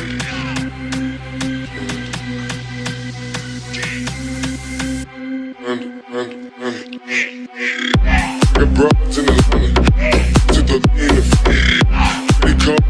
Got brought to the end of it. They come.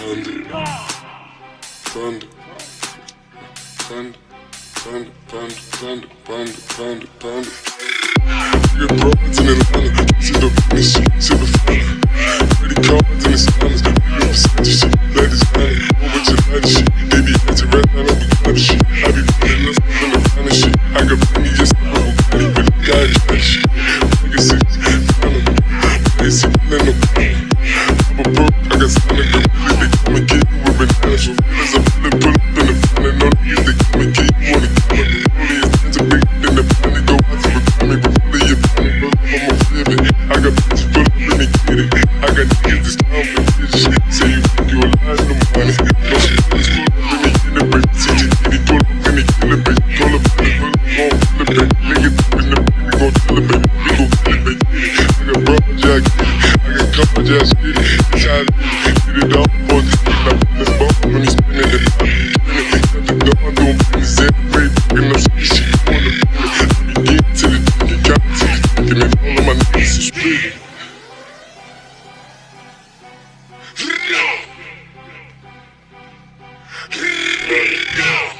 Thunder. Thunder. Thunder. Thunder. Thunder. Thunder. Thunder. Thunder. Your problems in Atlanta. See the finish. See the finish. Pretty cards in the silence. You know, such a shit. That is bad. Over to that shit. They be anti rap. I don't be kind of shit. I be feeling less than the shit. I got plenty just to go. I ain't really got it. Niggas, it's kind of. They me just get it. Shot it, get it up, fuck it. Now, let's bump when you spin it. And... no!